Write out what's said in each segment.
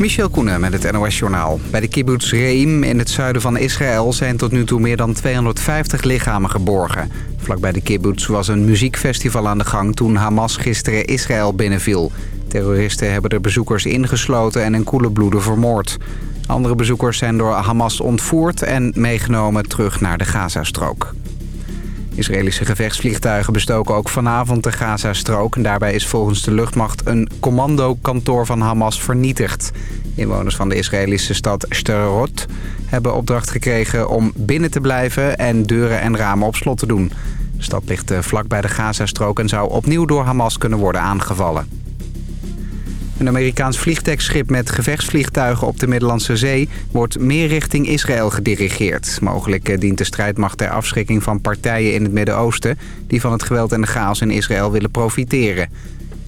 Michel Koenen met het NOS-journaal. Bij de kibbutz Reim in het zuiden van Israël zijn tot nu toe meer dan 250 lichamen geborgen. Vlakbij de kibbutz was een muziekfestival aan de gang toen Hamas gisteren Israël binnenviel. Terroristen hebben de bezoekers ingesloten en in koele bloeden vermoord. Andere bezoekers zijn door Hamas ontvoerd en meegenomen terug naar de Gazastrook. Israëlische gevechtsvliegtuigen bestoken ook vanavond de Gazastrook. En daarbij is volgens de luchtmacht een commandokantoor van Hamas vernietigd. Inwoners van de Israëlische stad Sderot hebben opdracht gekregen om binnen te blijven en deuren en ramen op slot te doen. De stad ligt eh, vlak bij de Gazastrook en zou opnieuw door Hamas kunnen worden aangevallen. Een Amerikaans vliegtuigschip met gevechtsvliegtuigen op de Middellandse Zee... wordt meer richting Israël gedirigeerd. Mogelijk eh, dient de strijdmacht ter afschrikking van partijen in het Midden-Oosten... die van het geweld en de chaos in Israël willen profiteren.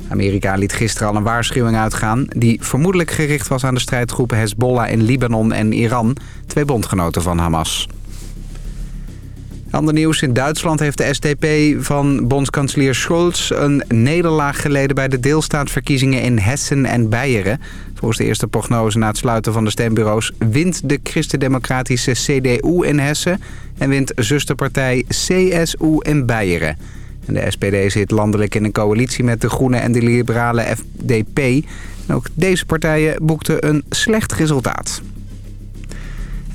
Amerika liet gisteren al een waarschuwing uitgaan... die vermoedelijk gericht was aan de strijdgroepen Hezbollah in Libanon en Iran... twee bondgenoten van Hamas. Ander nieuws. In Duitsland heeft de SDP van bondskanselier Scholz een nederlaag geleden bij de deelstaatverkiezingen in Hessen en Beieren. Volgens de eerste prognose na het sluiten van de stembureaus wint de christendemocratische CDU in Hessen en wint zusterpartij CSU in Beieren. En de SPD zit landelijk in een coalitie met de Groene en de liberale FDP. Ook deze partijen boekten een slecht resultaat.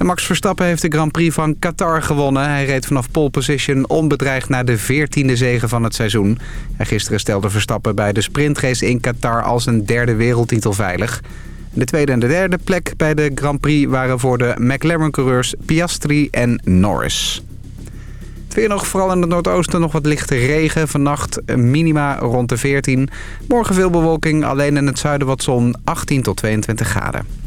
Max Verstappen heeft de Grand Prix van Qatar gewonnen. Hij reed vanaf pole position onbedreigd naar de 14e zege van het seizoen. En gisteren stelde Verstappen bij de sprintrace in Qatar als een derde wereldtitel veilig. De tweede en de derde plek bij de Grand Prix waren voor de McLaren-coureurs Piastri en Norris. Het weer nog, vooral in het noordoosten nog wat lichte regen. Vannacht minima rond de 14. Morgen veel bewolking, alleen in het zuiden wat zon, 18 tot 22 graden.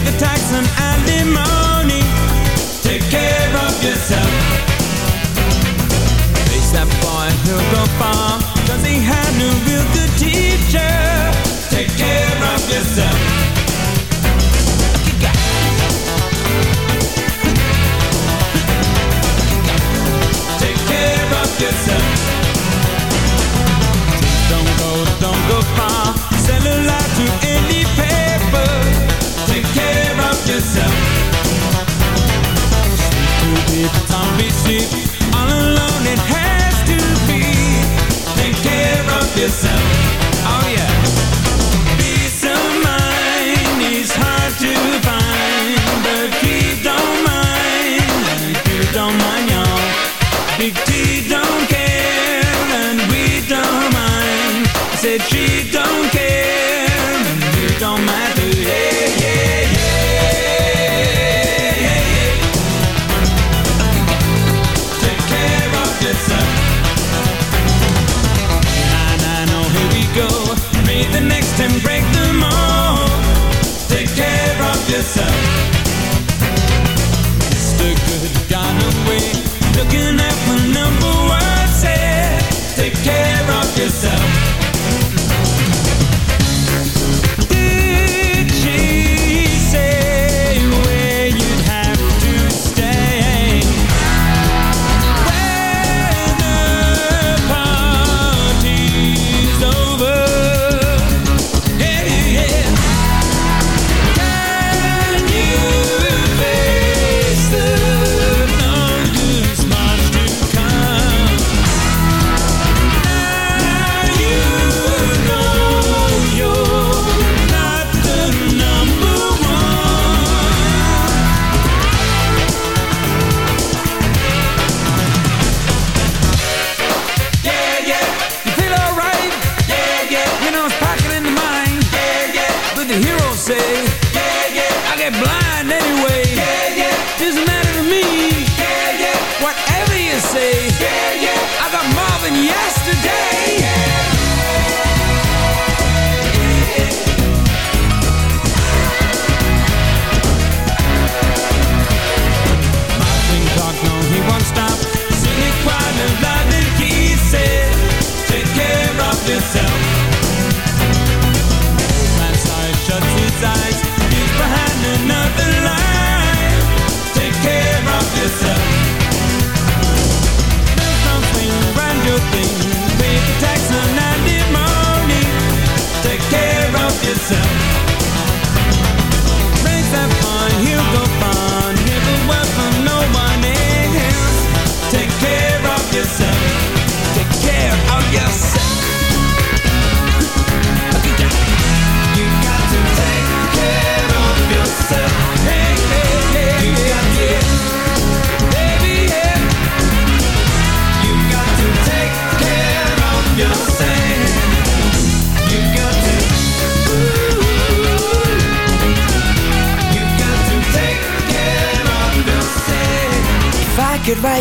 Pay the tax and alimony. Take care of yourself. Face that boy, he'll go far, cause he had no real good teacher. ship, zombie ship All alone it has to be. Take care of yourself, oh yeah. Peace of mind is hard to find But don't mind, don't mind, y'all. Big deal yourself size.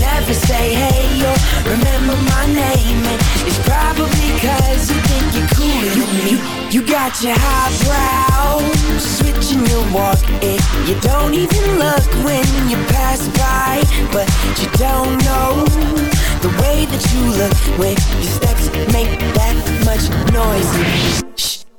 never say hey or remember my name. And it's probably cause you think you're cooler than me You got your highbrow Switching your walk and you don't even look when you pass by. But you don't know the way that you look when your steps make that much noise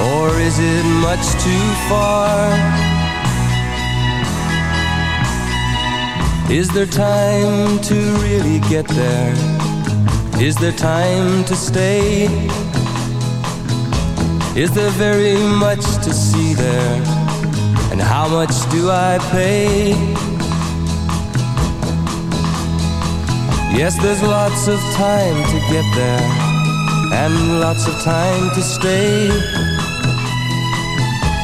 or is it much too far? Is there time to really get there? Is there time to stay? Is there very much to see there? And how much do I pay? Yes, there's lots of time to get there And lots of time to stay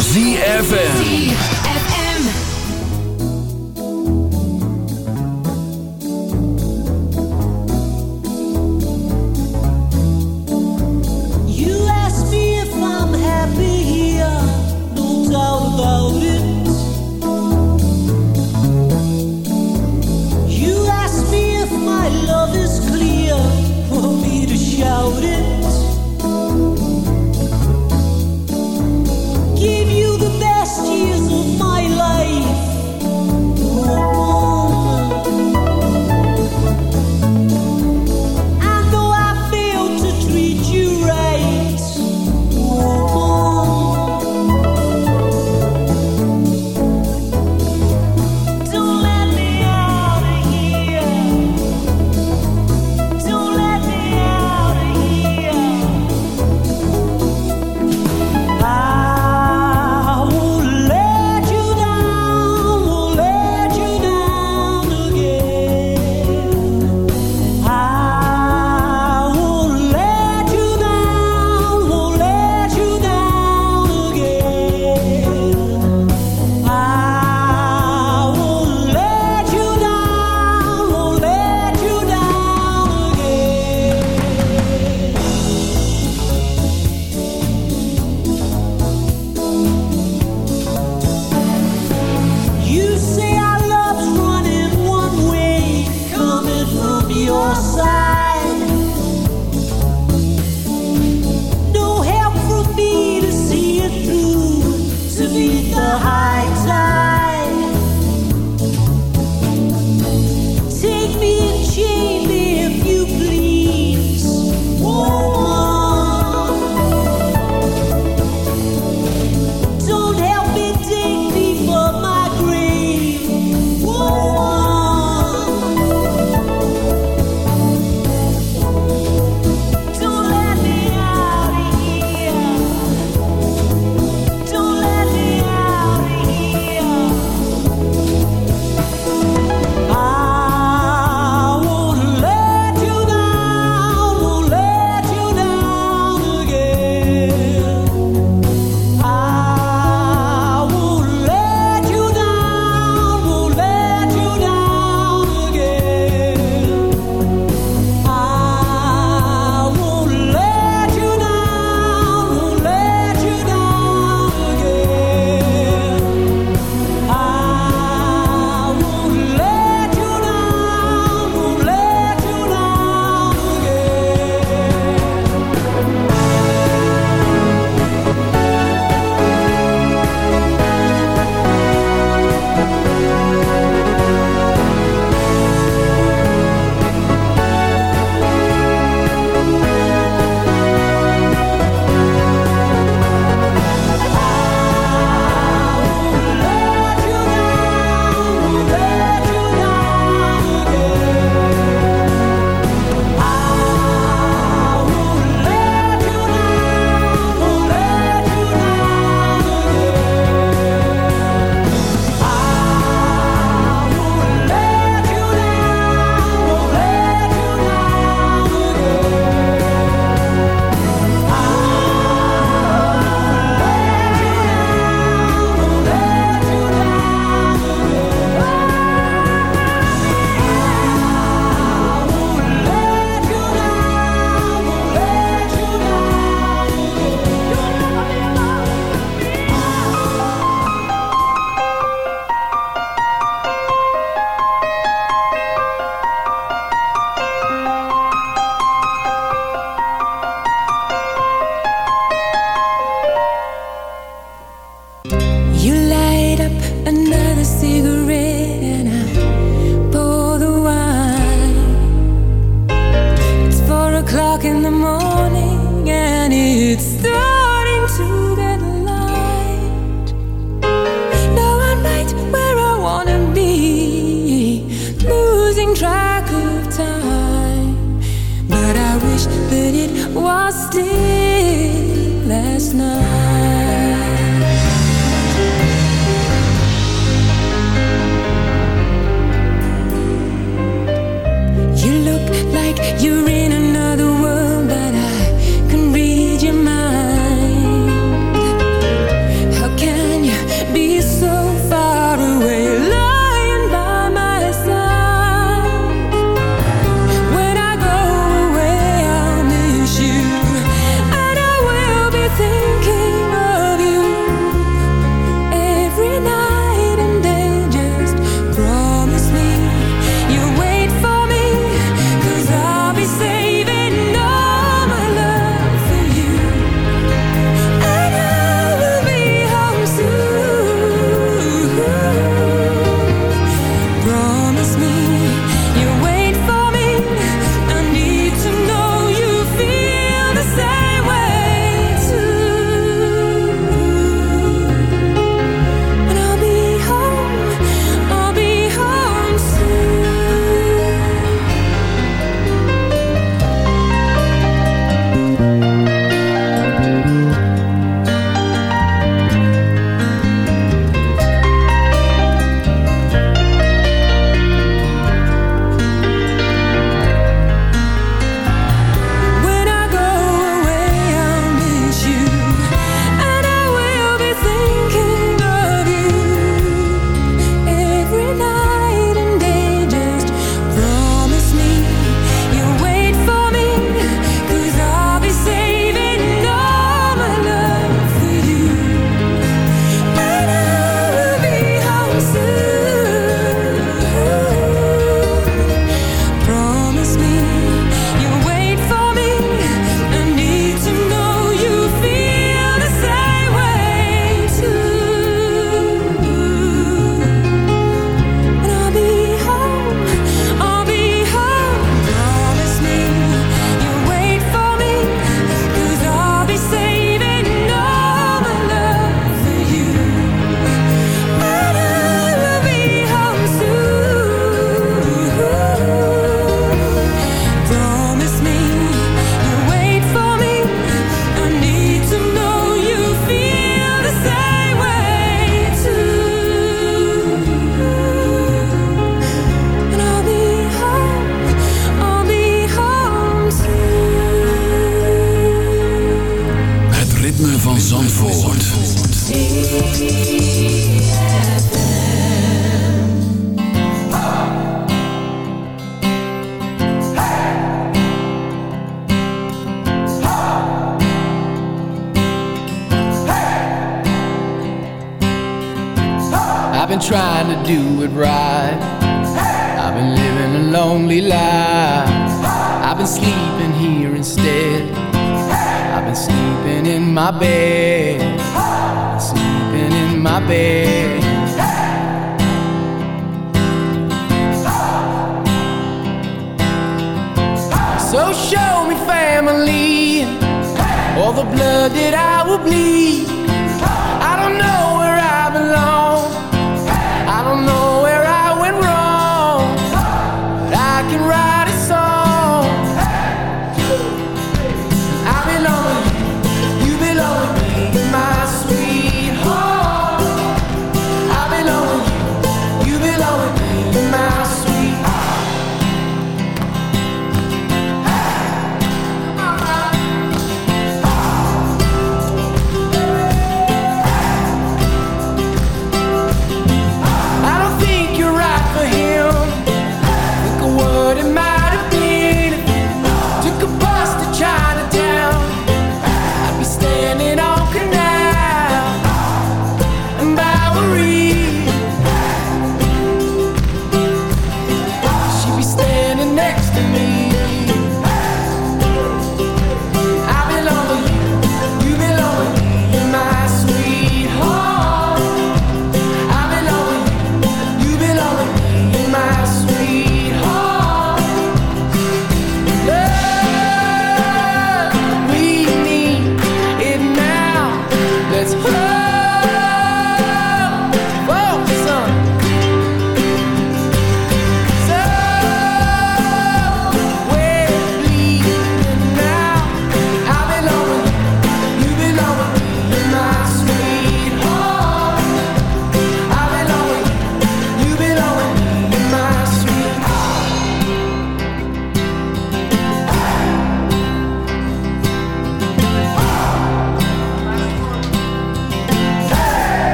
ZFM. You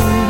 you.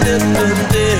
This is the day.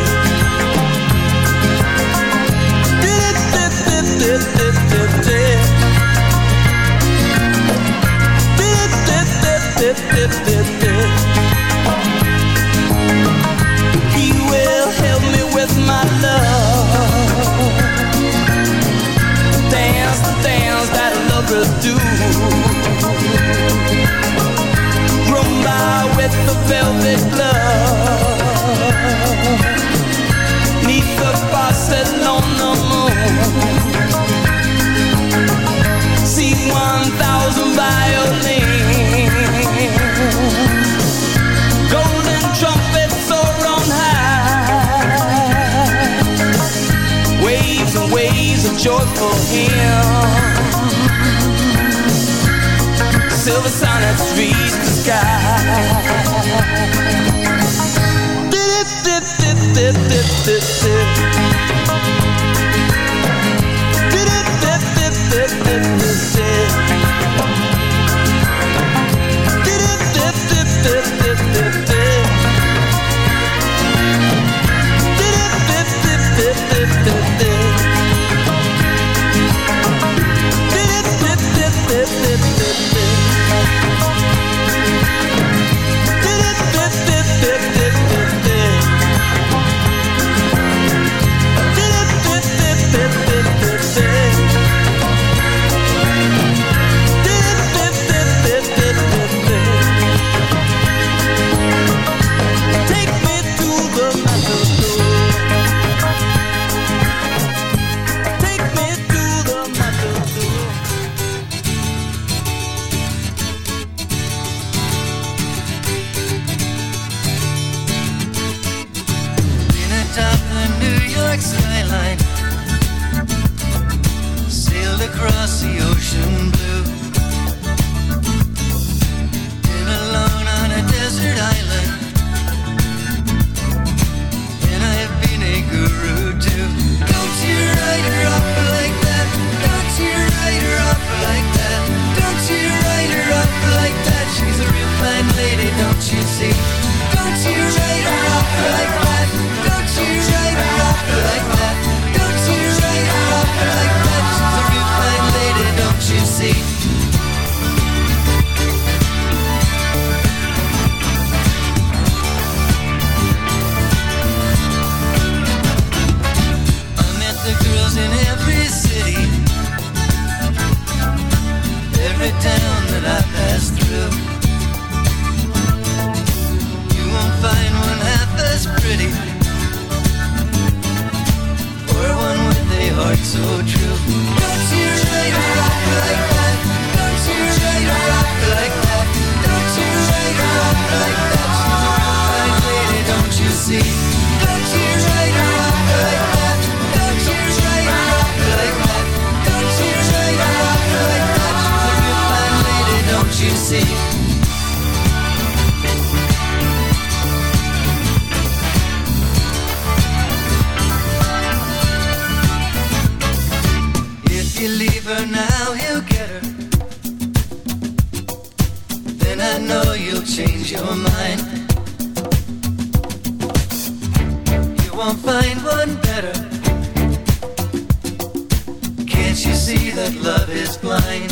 Won't find one better. Can't you see that love is blind?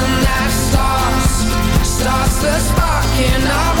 spark in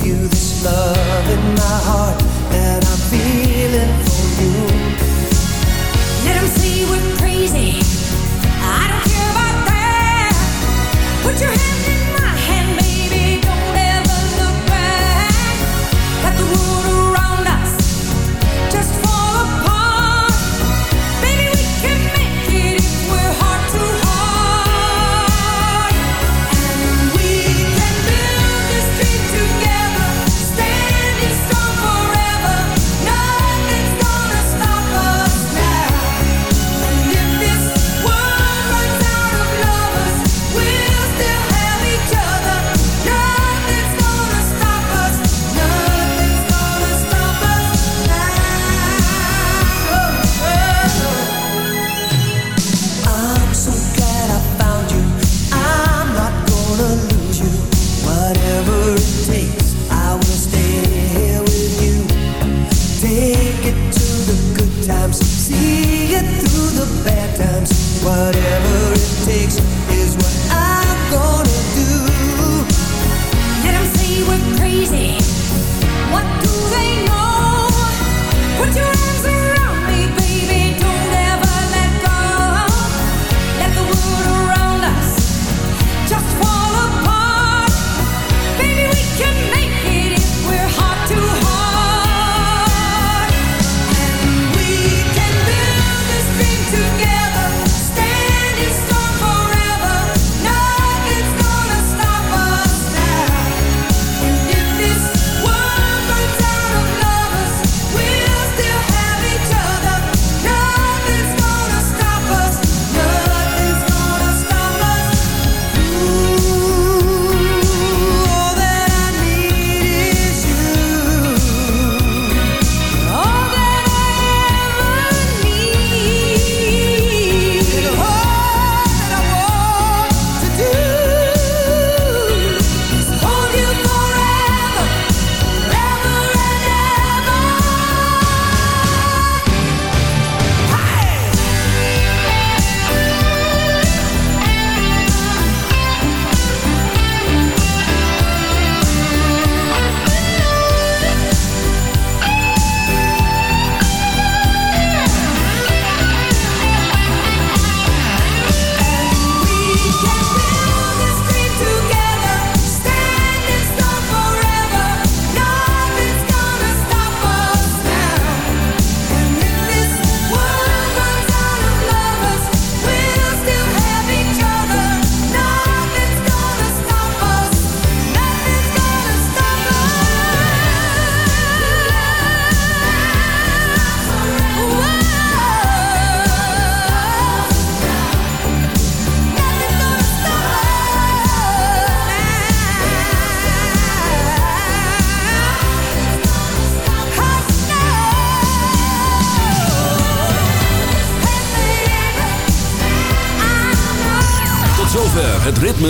you